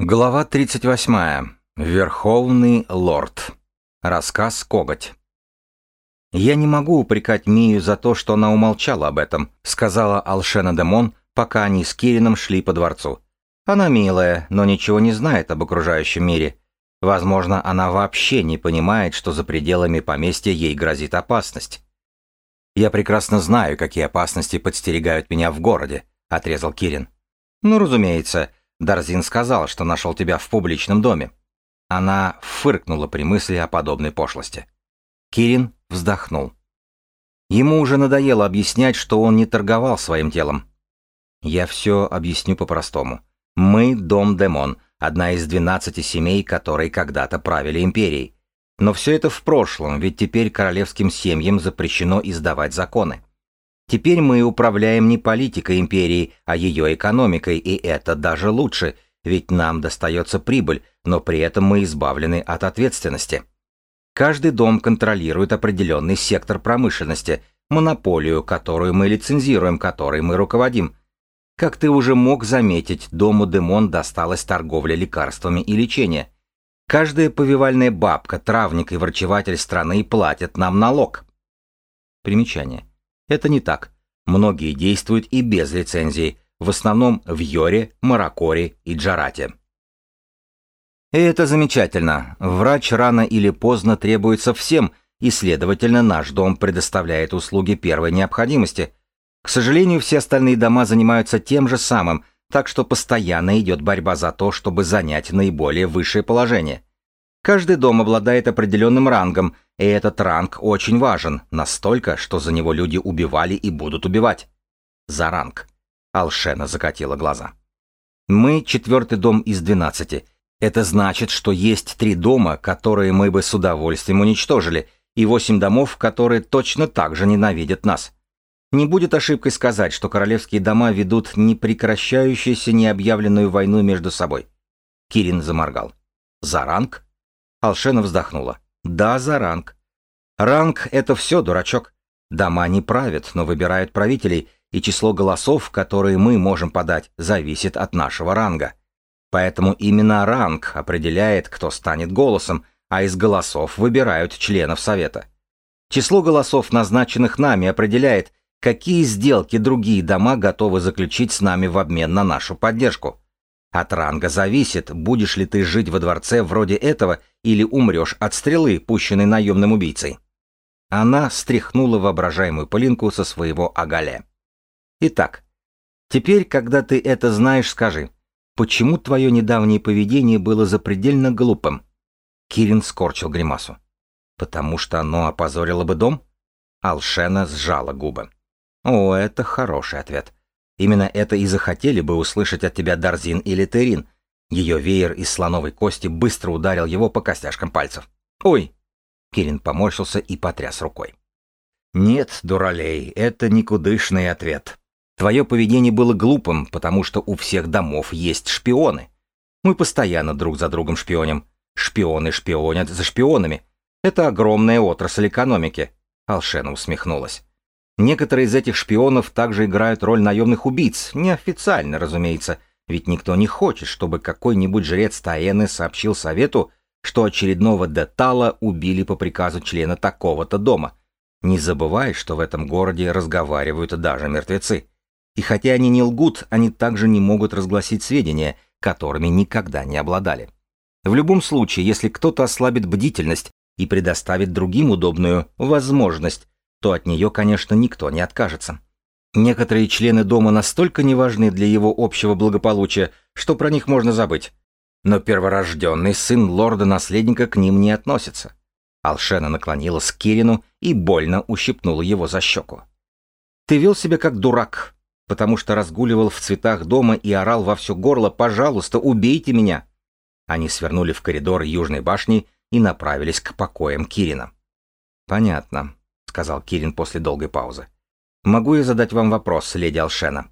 Глава 38. Верховный лорд. Рассказ «Коготь». «Я не могу упрекать Мию за то, что она умолчала об этом», сказала Алшена Демон, пока они с Кирином шли по дворцу. «Она милая, но ничего не знает об окружающем мире. Возможно, она вообще не понимает, что за пределами поместья ей грозит опасность». «Я прекрасно знаю, какие опасности подстерегают меня в городе», — отрезал Кирин. «Ну, разумеется, — Дарзин сказал, что нашел тебя в публичном доме. Она фыркнула при мысли о подобной пошлости. Кирин вздохнул. Ему уже надоело объяснять, что он не торговал своим телом. Я все объясню по-простому. Мы — дом Демон, одна из двенадцати семей, которые когда-то правили империей. Но все это в прошлом, ведь теперь королевским семьям запрещено издавать законы. Теперь мы управляем не политикой империи, а ее экономикой, и это даже лучше, ведь нам достается прибыль, но при этом мы избавлены от ответственности. Каждый дом контролирует определенный сектор промышленности, монополию, которую мы лицензируем, которой мы руководим. Как ты уже мог заметить, дому Демон досталась торговля лекарствами и лечение. Каждая повивальная бабка, травник и врачеватель страны платят нам налог. Примечание. Это не так. Многие действуют и без лицензии, в основном в Йоре, Маракоре и Джарате. И это замечательно. Врач рано или поздно требуется всем, и, следовательно, наш дом предоставляет услуги первой необходимости. К сожалению, все остальные дома занимаются тем же самым, так что постоянно идет борьба за то, чтобы занять наиболее высшее положение. Каждый дом обладает определенным рангом, и этот ранг очень важен, настолько, что за него люди убивали и будут убивать. За ранг. Алшена закатила глаза. Мы четвертый дом из двенадцати. Это значит, что есть три дома, которые мы бы с удовольствием уничтожили, и восемь домов, которые точно так же ненавидят нас. Не будет ошибкой сказать, что королевские дома ведут непрекращающуюся необъявленную войну между собой. Кирин заморгал. За ранг? Алшена вздохнула. Да, за ранг. Ранг — это все, дурачок. Дома не правят, но выбирают правителей, и число голосов, которые мы можем подать, зависит от нашего ранга. Поэтому именно ранг определяет, кто станет голосом, а из голосов выбирают членов совета. Число голосов, назначенных нами, определяет, какие сделки другие дома готовы заключить с нами в обмен на нашу поддержку. От ранга зависит, будешь ли ты жить во дворце вроде этого или умрешь от стрелы, пущенной наемным убийцей. Она стряхнула воображаемую пылинку со своего оголя. Итак, теперь, когда ты это знаешь, скажи, почему твое недавнее поведение было запредельно глупым? Кирин скорчил гримасу. Потому что оно опозорило бы дом? Алшена сжала губы. О, это хороший ответ. Именно это и захотели бы услышать от тебя Дарзин или Терин. Ее веер из слоновой кости быстро ударил его по костяшкам пальцев. «Ой!» Кирин поморщился и потряс рукой. «Нет, дуралей, это никудышный ответ. Твое поведение было глупым, потому что у всех домов есть шпионы. Мы постоянно друг за другом шпионим. Шпионы шпионят за шпионами. Это огромная отрасль экономики». Алшена усмехнулась. Некоторые из этих шпионов также играют роль наемных убийц, неофициально, разумеется, ведь никто не хочет, чтобы какой-нибудь жрец Таэны сообщил совету, что очередного Детала убили по приказу члена такого-то дома. Не забывай, что в этом городе разговаривают даже мертвецы. И хотя они не лгут, они также не могут разгласить сведения, которыми никогда не обладали. В любом случае, если кто-то ослабит бдительность и предоставит другим удобную возможность то от нее, конечно, никто не откажется. Некоторые члены дома настолько не важны для его общего благополучия, что про них можно забыть. Но перворожденный сын лорда-наследника к ним не относится. Алшена наклонилась к Кирину и больно ущипнула его за щеку. «Ты вел себя как дурак, потому что разгуливал в цветах дома и орал во все горло «Пожалуйста, убейте меня!» Они свернули в коридор Южной башни и направились к покоям Кирина. «Понятно сказал Кирин после долгой паузы. «Могу я задать вам вопрос, леди Алшена?»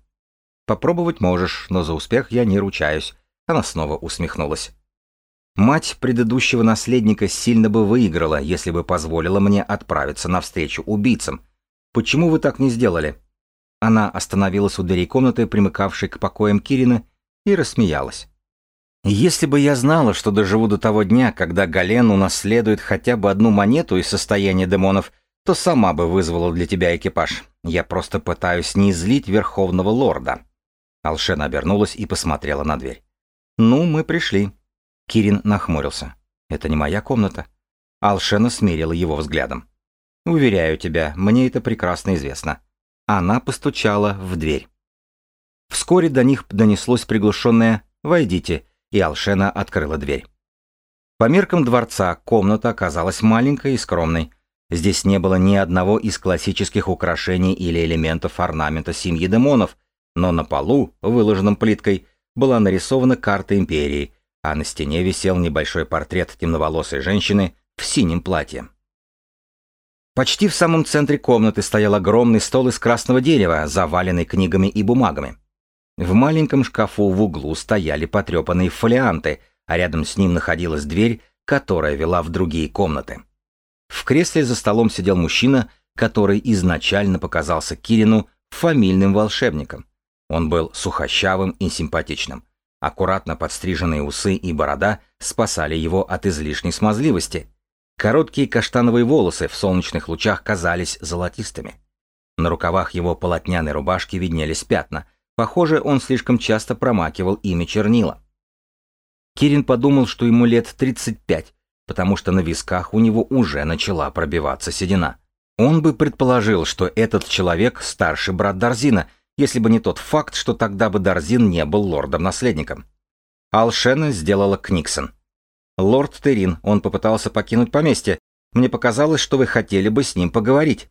«Попробовать можешь, но за успех я не ручаюсь». Она снова усмехнулась. «Мать предыдущего наследника сильно бы выиграла, если бы позволила мне отправиться навстречу убийцам. Почему вы так не сделали?» Она остановилась у дверей комнаты, примыкавшей к покоям Кирина, и рассмеялась. Если бы я знала, что доживу до того дня, когда Гален унаследует хотя бы одну монету из состояния демонов, то сама бы вызвала для тебя экипаж. Я просто пытаюсь не злить Верховного Лорда». Алшена обернулась и посмотрела на дверь. «Ну, мы пришли». Кирин нахмурился. «Это не моя комната». Алшена смирила его взглядом. «Уверяю тебя, мне это прекрасно известно». Она постучала в дверь. Вскоре до них донеслось приглушенное «Войдите», и Алшена открыла дверь. По меркам дворца комната оказалась маленькой и скромной. Здесь не было ни одного из классических украшений или элементов орнамента семьи демонов, но на полу, выложенном плиткой, была нарисована карта империи, а на стене висел небольшой портрет темноволосой женщины в синем платье. Почти в самом центре комнаты стоял огромный стол из красного дерева, заваленный книгами и бумагами. В маленьком шкафу в углу стояли потрепанные фолианты, а рядом с ним находилась дверь, которая вела в другие комнаты. В кресле за столом сидел мужчина, который изначально показался Кирину фамильным волшебником. Он был сухощавым и симпатичным. Аккуратно подстриженные усы и борода спасали его от излишней смазливости. Короткие каштановые волосы в солнечных лучах казались золотистыми. На рукавах его полотняной рубашки виднелись пятна, Похоже, он слишком часто промакивал ими чернила. Кирин подумал, что ему лет 35, потому что на висках у него уже начала пробиваться седина. Он бы предположил, что этот человек – старший брат Дарзина, если бы не тот факт, что тогда бы Дарзин не был лордом-наследником. Алшена сделала Книксон. «Лорд Терин, он попытался покинуть поместье. Мне показалось, что вы хотели бы с ним поговорить».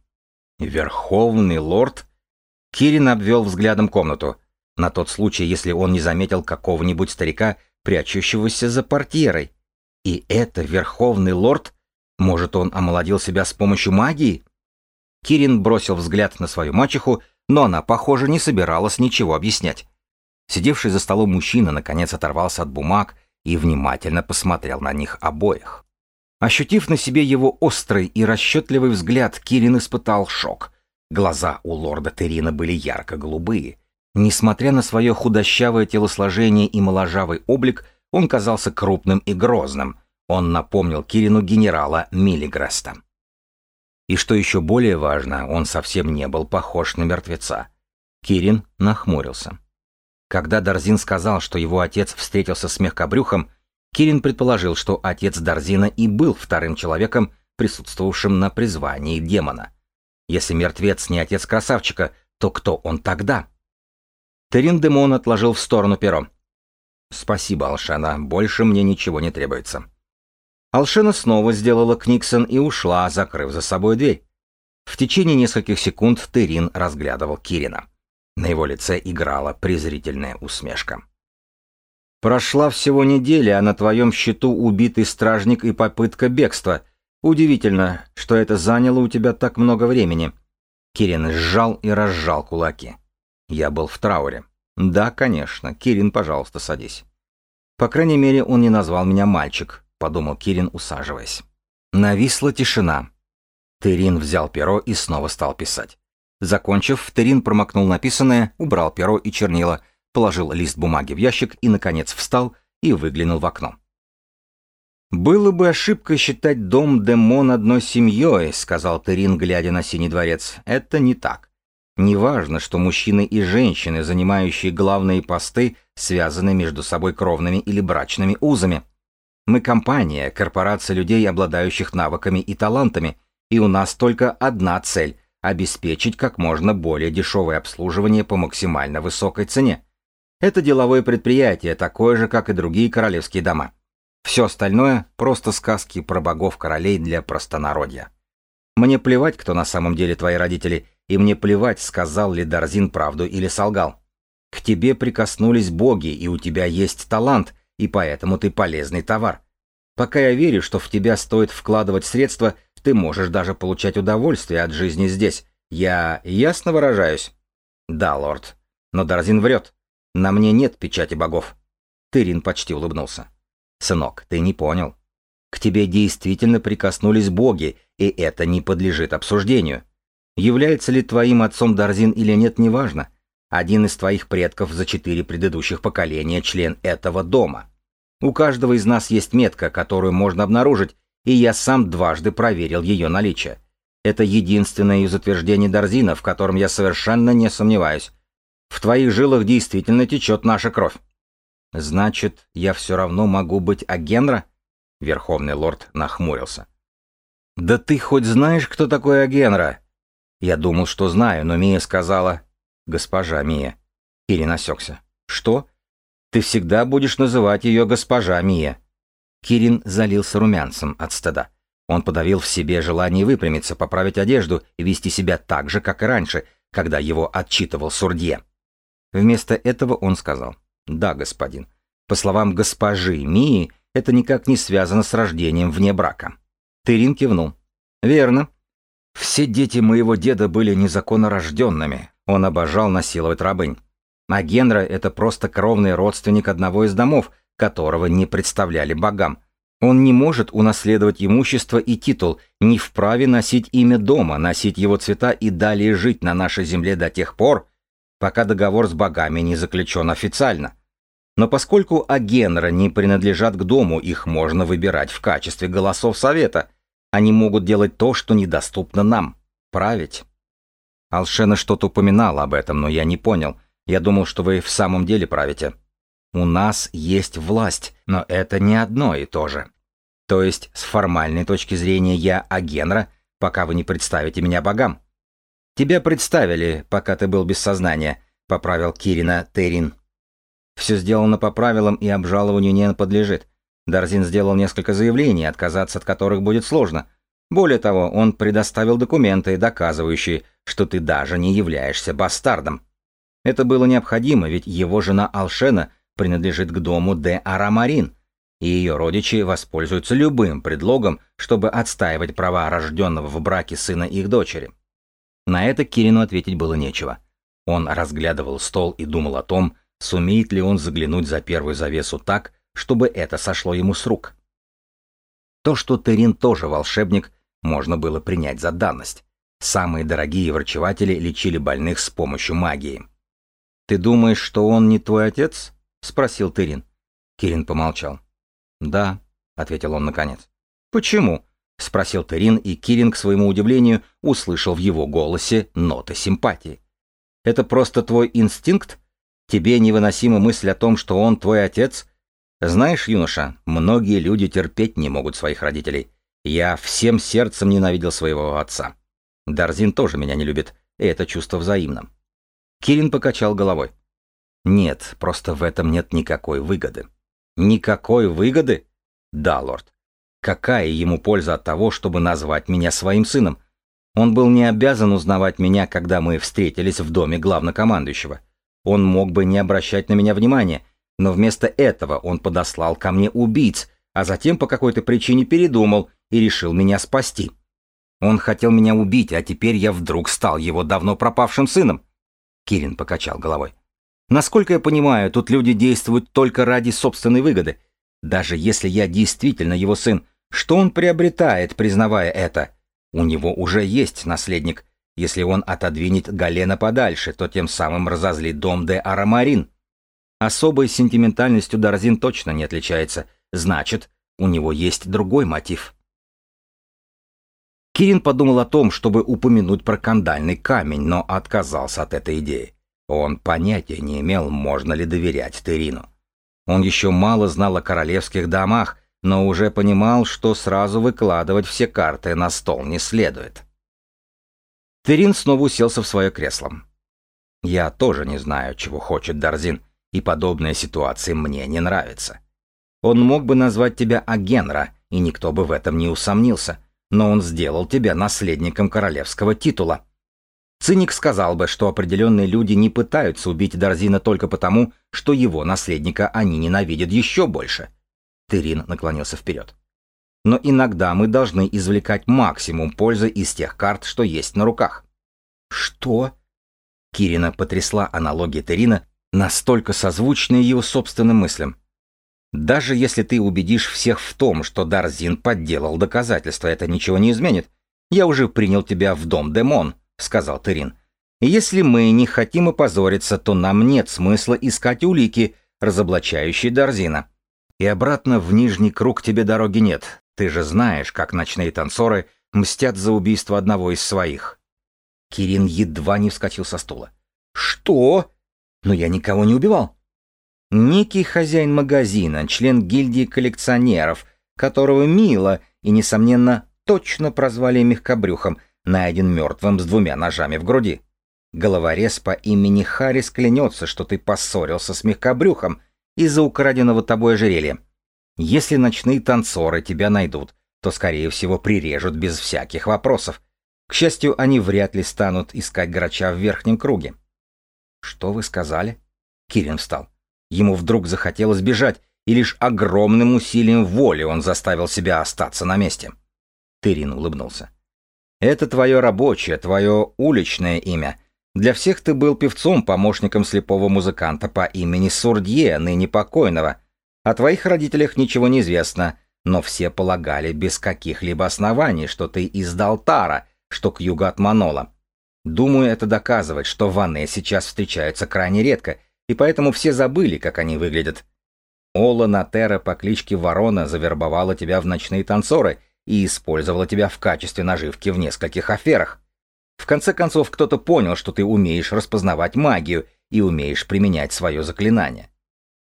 «Верховный лорд?» Кирин обвел взглядом комнату. На тот случай, если он не заметил какого-нибудь старика, прячущегося за портьерой. И это верховный лорд? Может, он омолодил себя с помощью магии? Кирин бросил взгляд на свою мачеху, но она, похоже, не собиралась ничего объяснять. Сидевший за столом мужчина наконец оторвался от бумаг и внимательно посмотрел на них обоих. Ощутив на себе его острый и расчетливый взгляд, Кирин испытал шок. Глаза у лорда Терина были ярко-голубые. Несмотря на свое худощавое телосложение и моложавый облик, он казался крупным и грозным. Он напомнил Кирину генерала Миллигреста. И что еще более важно, он совсем не был похож на мертвеца. Кирин нахмурился. Когда Дарзин сказал, что его отец встретился с мягкобрюхом, Кирин предположил, что отец Дарзина и был вторым человеком, присутствовавшим на призвании демона. Если мертвец не отец красавчика, то кто он тогда? Терин Демон отложил в сторону перо. «Спасибо, Алшена, больше мне ничего не требуется». Алшена снова сделала Книксон и ушла, закрыв за собой дверь. В течение нескольких секунд Терин разглядывал Кирина. На его лице играла презрительная усмешка. «Прошла всего неделя, а на твоем счету убитый стражник и попытка бегства. Удивительно, что это заняло у тебя так много времени. Кирин сжал и разжал кулаки. Я был в трауре. Да, конечно. Кирин, пожалуйста, садись. По крайней мере, он не назвал меня мальчик, подумал Кирин, усаживаясь. Нависла тишина. Терин взял перо и снова стал писать. Закончив, Терин промокнул написанное, убрал перо и чернила, положил лист бумаги в ящик и, наконец, встал и выглянул в окно. «Было бы ошибкой считать дом Демон одной семьей», — сказал Терин, глядя на Синий дворец. «Это не так. Неважно, что мужчины и женщины, занимающие главные посты, связаны между собой кровными или брачными узами. Мы компания, корпорация людей, обладающих навыками и талантами, и у нас только одна цель — обеспечить как можно более дешевое обслуживание по максимально высокой цене. Это деловое предприятие, такое же, как и другие королевские дома. Все остальное — просто сказки про богов-королей для простонародья. Мне плевать, кто на самом деле твои родители, и мне плевать, сказал ли Дарзин правду или солгал. К тебе прикоснулись боги, и у тебя есть талант, и поэтому ты полезный товар. Пока я верю, что в тебя стоит вкладывать средства, ты можешь даже получать удовольствие от жизни здесь. Я ясно выражаюсь? Да, лорд. Но Дарзин врет. На мне нет печати богов. Тырин почти улыбнулся. Сынок, ты не понял. К тебе действительно прикоснулись боги, и это не подлежит обсуждению. Является ли твоим отцом Дарзин или нет, неважно. Один из твоих предков за четыре предыдущих поколения член этого дома. У каждого из нас есть метка, которую можно обнаружить, и я сам дважды проверил ее наличие. Это единственное из утверждений Дарзина, в котором я совершенно не сомневаюсь. В твоих жилах действительно течет наша кровь. Значит, я все равно могу быть Агенра? Верховный лорд нахмурился. Да ты хоть знаешь, кто такой Агенра? Я думал, что знаю, но Мия сказала... Госпожа Мия. Кирин осекся. Что? Ты всегда будешь называть ее госпожа Мия. Кирин залился румянцем от стыда. Он подавил в себе желание выпрямиться, поправить одежду и вести себя так же, как и раньше, когда его отчитывал Сурдье. Вместо этого он сказал, «Да, господин. По словам госпожи Мии, это никак не связано с рождением вне брака». Тырин кивнул. «Верно. Все дети моего деда были незаконно рожденными. Он обожал насиловать рабынь. А Генра — это просто кровный родственник одного из домов, которого не представляли богам. Он не может унаследовать имущество и титул, не вправе носить имя дома, носить его цвета и далее жить на нашей земле до тех пор, пока договор с богами не заключен официально. Но поскольку агенра не принадлежат к дому, их можно выбирать в качестве голосов совета. Они могут делать то, что недоступно нам. Править. Алшена что-то упоминала об этом, но я не понял. Я думал, что вы в самом деле правите. У нас есть власть, но это не одно и то же. То есть, с формальной точки зрения, я агенра, пока вы не представите меня богам. «Тебя представили, пока ты был без сознания», — поправил Кирина Терин. «Все сделано по правилам и обжалованию не подлежит. Дарзин сделал несколько заявлений, отказаться от которых будет сложно. Более того, он предоставил документы, доказывающие, что ты даже не являешься бастардом. Это было необходимо, ведь его жена Алшена принадлежит к дому де Арамарин, и ее родичи воспользуются любым предлогом, чтобы отстаивать права рожденного в браке сына их дочери. На это Кирину ответить было нечего. Он разглядывал стол и думал о том, сумеет ли он заглянуть за первую завесу так, чтобы это сошло ему с рук. То, что Терин тоже волшебник, можно было принять за данность. Самые дорогие врачеватели лечили больных с помощью магии. «Ты думаешь, что он не твой отец?» — спросил Терин. Кирин помолчал. «Да», — ответил он наконец. «Почему?» — спросил Терин, и Кирин, к своему удивлению, услышал в его голосе ноты симпатии. «Это просто твой инстинкт? Тебе невыносима мысль о том, что он твой отец? Знаешь, юноша, многие люди терпеть не могут своих родителей. Я всем сердцем ненавидел своего отца. Дарзин тоже меня не любит, и это чувство взаимно». Кирин покачал головой. «Нет, просто в этом нет никакой выгоды». «Никакой выгоды?» «Да, лорд. Какая ему польза от того, чтобы назвать меня своим сыном? Он был не обязан узнавать меня, когда мы встретились в доме главнокомандующего. Он мог бы не обращать на меня внимания, но вместо этого он подослал ко мне убийц, а затем по какой-то причине передумал и решил меня спасти. Он хотел меня убить, а теперь я вдруг стал его давно пропавшим сыном. Кирин покачал головой. Насколько я понимаю, тут люди действуют только ради собственной выгоды. Даже если я действительно его сын, что он приобретает, признавая это? У него уже есть наследник. Если он отодвинет Галена подальше, то тем самым разозлит дом де Арамарин. Особой сентиментальностью Дарзин точно не отличается. Значит, у него есть другой мотив. Кирин подумал о том, чтобы упомянуть про кандальный камень, но отказался от этой идеи. Он понятия не имел, можно ли доверять Терину. Он еще мало знал о королевских домах, но уже понимал, что сразу выкладывать все карты на стол не следует. Терин снова уселся в свое кресло. «Я тоже не знаю, чего хочет Дарзин, и подобная ситуация мне не нравится. Он мог бы назвать тебя Агенра, и никто бы в этом не усомнился, но он сделал тебя наследником королевского титула. Циник сказал бы, что определенные люди не пытаются убить Дарзина только потому, что его наследника они ненавидят еще больше – Терин наклонился вперед. Но иногда мы должны извлекать максимум пользы из тех карт, что есть на руках. Что? Кирина потрясла аналогия Терина, настолько созвучные его собственным мыслям. Даже если ты убедишь всех в том, что Дарзин подделал доказательства, это ничего не изменит. Я уже принял тебя в дом Демон, сказал Терин. Если мы не хотим опозориться, то нам нет смысла искать улики, разоблачающие Дарзина. И обратно в нижний круг тебе дороги нет. Ты же знаешь, как ночные танцоры мстят за убийство одного из своих. Кирин едва не вскочил со стула. Что? Но я никого не убивал. Некий хозяин магазина, член гильдии коллекционеров, которого мило и, несомненно, точно прозвали мягкобрюхом, найден мертвым с двумя ножами в груди. Головорез по имени Харрис клянется, что ты поссорился с мягкобрюхом из-за украденного тобой ожерелья. Если ночные танцоры тебя найдут, то, скорее всего, прирежут без всяких вопросов. К счастью, они вряд ли станут искать грача в верхнем круге. «Что вы сказали?» Кирин встал. Ему вдруг захотелось бежать, и лишь огромным усилием воли он заставил себя остаться на месте. Тырин улыбнулся. «Это твое рабочее, твое уличное имя. Для всех ты был певцом, помощником слепого музыканта по имени Сурдье, ныне покойного. О твоих родителях ничего не известно, но все полагали без каких-либо оснований, что ты из Далтара, что к югу от Манола. Думаю, это доказывает, что ванны сейчас встречаются крайне редко, и поэтому все забыли, как они выглядят. Ола Натера по кличке Ворона завербовала тебя в ночные танцоры и использовала тебя в качестве наживки в нескольких аферах. В конце концов, кто-то понял, что ты умеешь распознавать магию и умеешь применять свое заклинание.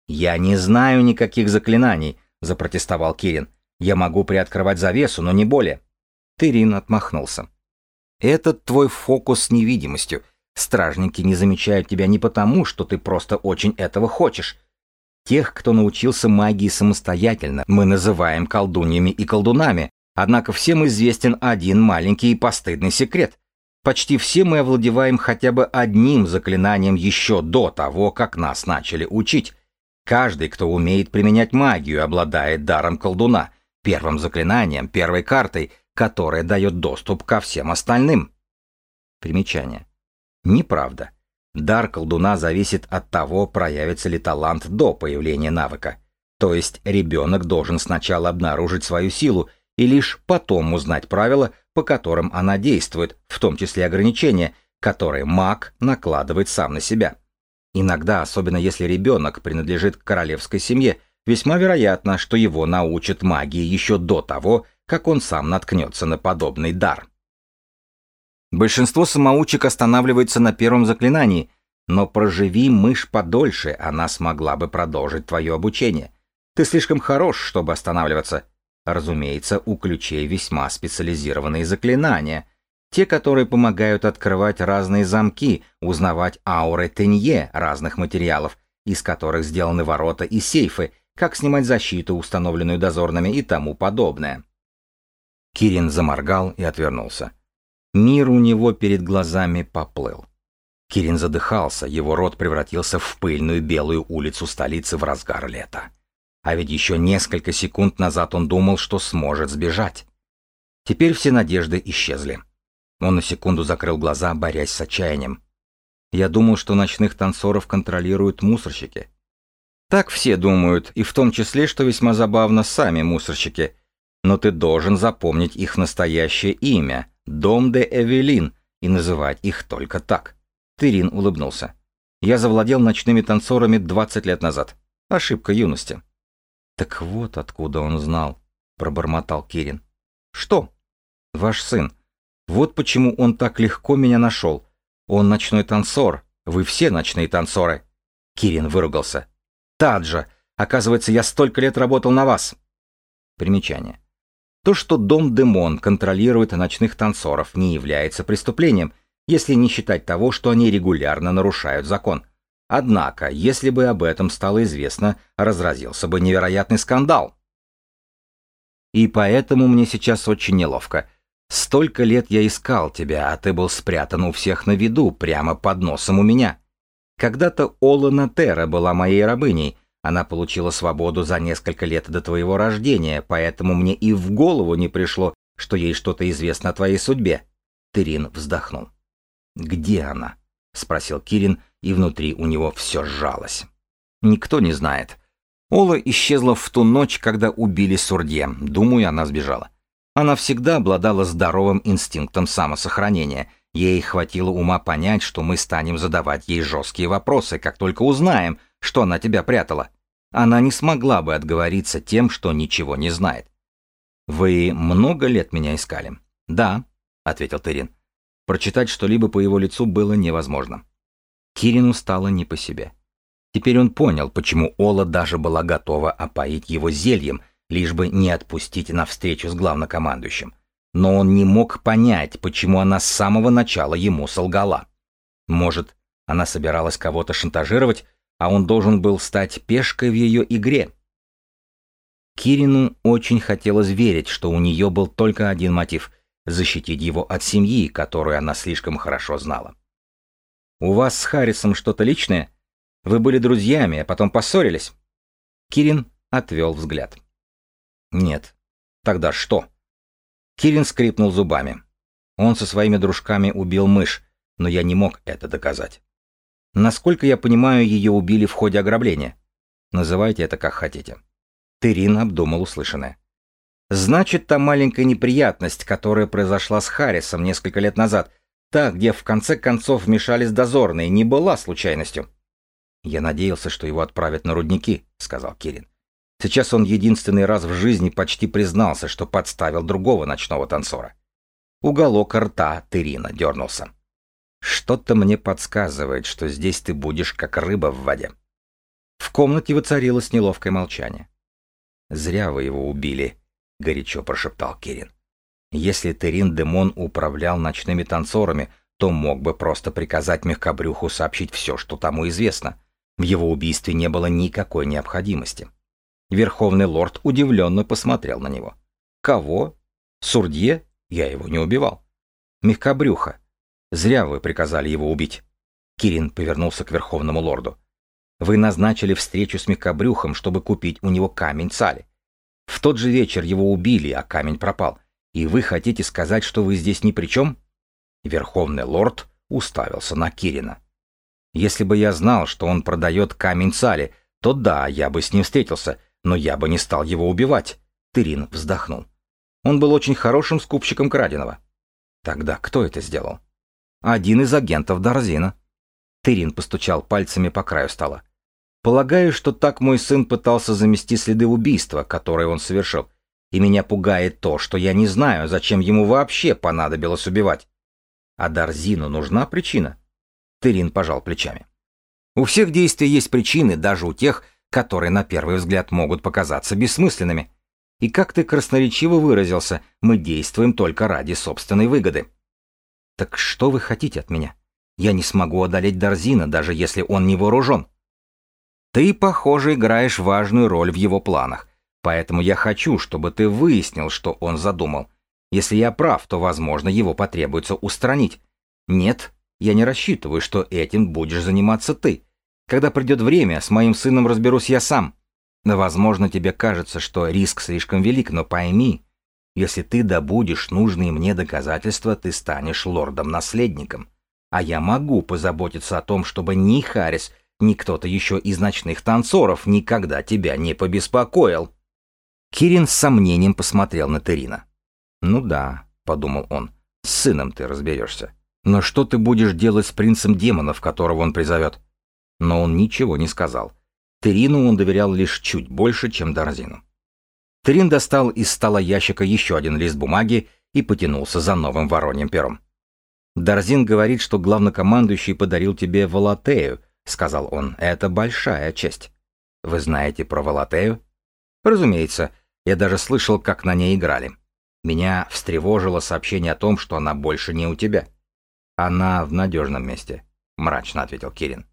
«Я не знаю никаких заклинаний», — запротестовал Кирин. «Я могу приоткрывать завесу, но не более». Тырин отмахнулся. «Этот твой фокус с невидимостью. Стражники не замечают тебя не потому, что ты просто очень этого хочешь. Тех, кто научился магии самостоятельно, мы называем колдуньями и колдунами, однако всем известен один маленький и постыдный секрет. Почти все мы овладеваем хотя бы одним заклинанием еще до того, как нас начали учить. Каждый, кто умеет применять магию, обладает даром колдуна, первым заклинанием, первой картой, которая дает доступ ко всем остальным. Примечание. Неправда. Дар колдуна зависит от того, проявится ли талант до появления навыка. То есть ребенок должен сначала обнаружить свою силу и лишь потом узнать правила, по которым она действует, в том числе ограничения, которые маг накладывает сам на себя. Иногда, особенно если ребенок принадлежит к королевской семье, весьма вероятно, что его научат магии еще до того, как он сам наткнется на подобный дар. Большинство самоучек останавливается на первом заклинании, но проживи мышь подольше, она смогла бы продолжить твое обучение. Ты слишком хорош, чтобы останавливаться. Разумеется, у ключей весьма специализированные заклинания. Те, которые помогают открывать разные замки, узнавать ауры тенье разных материалов, из которых сделаны ворота и сейфы, как снимать защиту, установленную дозорными и тому подобное. Кирин заморгал и отвернулся. Мир у него перед глазами поплыл. Кирин задыхался, его рот превратился в пыльную белую улицу столицы в разгар лета. А ведь еще несколько секунд назад он думал, что сможет сбежать. Теперь все надежды исчезли. Он на секунду закрыл глаза, борясь с отчаянием. Я думал, что ночных танцоров контролируют мусорщики. Так все думают, и в том числе, что весьма забавно, сами мусорщики. Но ты должен запомнить их настоящее имя — Дом де Эвелин, и называть их только так. Тырин улыбнулся. Я завладел ночными танцорами 20 лет назад. Ошибка юности. Так вот откуда он знал, пробормотал Кирин. Что? Ваш сын. Вот почему он так легко меня нашел. Он ночной танцор. Вы все ночные танцоры. Кирин выругался. Таджа, оказывается, я столько лет работал на вас. Примечание. То, что дом Демон контролирует ночных танцоров, не является преступлением, если не считать того, что они регулярно нарушают закон. Однако, если бы об этом стало известно, разразился бы невероятный скандал. И поэтому мне сейчас очень неловко. Столько лет я искал тебя, а ты был спрятан у всех на виду, прямо под носом у меня. Когда-то Ола Тера была моей рабыней, она получила свободу за несколько лет до твоего рождения, поэтому мне и в голову не пришло, что ей что-то известно о твоей судьбе. Тырин вздохнул. «Где она?» — спросил Кирин, и внутри у него все сжалось. «Никто не знает. Ола исчезла в ту ночь, когда убили Сурдье. Думаю, она сбежала. Она всегда обладала здоровым инстинктом самосохранения. Ей хватило ума понять, что мы станем задавать ей жесткие вопросы, как только узнаем, что она тебя прятала. Она не смогла бы отговориться тем, что ничего не знает. «Вы много лет меня искали?» «Да», — ответил Терин. Прочитать что-либо по его лицу было невозможно. Кирину стало не по себе. Теперь он понял, почему Ола даже была готова опоить его зельем, лишь бы не отпустить на встречу с главнокомандующим. Но он не мог понять, почему она с самого начала ему солгала. Может, она собиралась кого-то шантажировать, а он должен был стать пешкой в ее игре. Кирину очень хотелось верить, что у нее был только один мотив — защитить его от семьи, которую она слишком хорошо знала. «У вас с Харрисом что-то личное? Вы были друзьями, а потом поссорились?» Кирин отвел взгляд. «Нет. Тогда что?» Кирин скрипнул зубами. Он со своими дружками убил мышь, но я не мог это доказать. Насколько я понимаю, ее убили в ходе ограбления. Называйте это как хотите. Терин обдумал услышанное. Значит, та маленькая неприятность, которая произошла с Харрисом несколько лет назад, та, где в конце концов вмешались дозорные, не была случайностью. Я надеялся, что его отправят на рудники, сказал Кирин. Сейчас он единственный раз в жизни почти признался, что подставил другого ночного танцора. Уголок рта Терина дернулся. Что-то мне подсказывает, что здесь ты будешь как рыба в воде. В комнате воцарилось неловкое молчание. «Зря вы его убили», — горячо прошептал Кирин. «Если Терин Демон управлял ночными танцорами, то мог бы просто приказать мягкобрюху сообщить все, что тому известно. В его убийстве не было никакой необходимости». Верховный лорд удивленно посмотрел на него. «Кого? Сурдье? Я его не убивал». «Мягкобрюха. Зря вы приказали его убить. Кирин повернулся к Верховному лорду. Вы назначили встречу с Мекобрюхом, чтобы купить у него камень цали. В тот же вечер его убили, а камень пропал. И вы хотите сказать, что вы здесь ни при чем? Верховный лорд уставился на Кирина. Если бы я знал, что он продает камень цали, то да, я бы с ним встретился, но я бы не стал его убивать. Тырин вздохнул. Он был очень хорошим скупщиком краденого. Тогда кто это сделал? Один из агентов Дарзина. Тырин постучал пальцами по краю стола. Полагаю, что так мой сын пытался замести следы убийства, которое он совершил. И меня пугает то, что я не знаю, зачем ему вообще понадобилось убивать. А Дарзину нужна причина? Тырин пожал плечами. У всех действий есть причины, даже у тех, которые на первый взгляд могут показаться бессмысленными. И как ты красноречиво выразился, мы действуем только ради собственной выгоды. «Так что вы хотите от меня? Я не смогу одолеть Дарзина, даже если он не вооружен». «Ты, похоже, играешь важную роль в его планах, поэтому я хочу, чтобы ты выяснил, что он задумал. Если я прав, то, возможно, его потребуется устранить. Нет, я не рассчитываю, что этим будешь заниматься ты. Когда придет время, с моим сыном разберусь я сам. Возможно, тебе кажется, что риск слишком велик, но пойми, если ты добудешь нужные мне доказательства, ты станешь лордом-наследником. А я могу позаботиться о том, чтобы ни Харрис, ни кто-то еще из ночных танцоров никогда тебя не побеспокоил. Кирин с сомнением посмотрел на Терина. «Ну да», — подумал он, — «с сыном ты разберешься. Но что ты будешь делать с принцем демонов, которого он призовет?» Но он ничего не сказал. Терину он доверял лишь чуть больше, чем Дарзину. Трин достал из стола ящика еще один лист бумаги и потянулся за новым вороньим пером. «Дарзин говорит, что главнокомандующий подарил тебе Волотею», — сказал он. «Это большая честь». «Вы знаете про Волотею?» «Разумеется. Я даже слышал, как на ней играли. Меня встревожило сообщение о том, что она больше не у тебя». «Она в надежном месте», — мрачно ответил Кирин.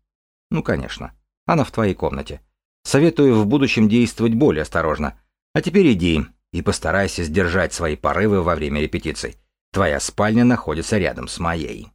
«Ну, конечно. Она в твоей комнате. Советую в будущем действовать более осторожно. А теперь иди и постарайся сдержать свои порывы во время репетиций. Твоя спальня находится рядом с моей.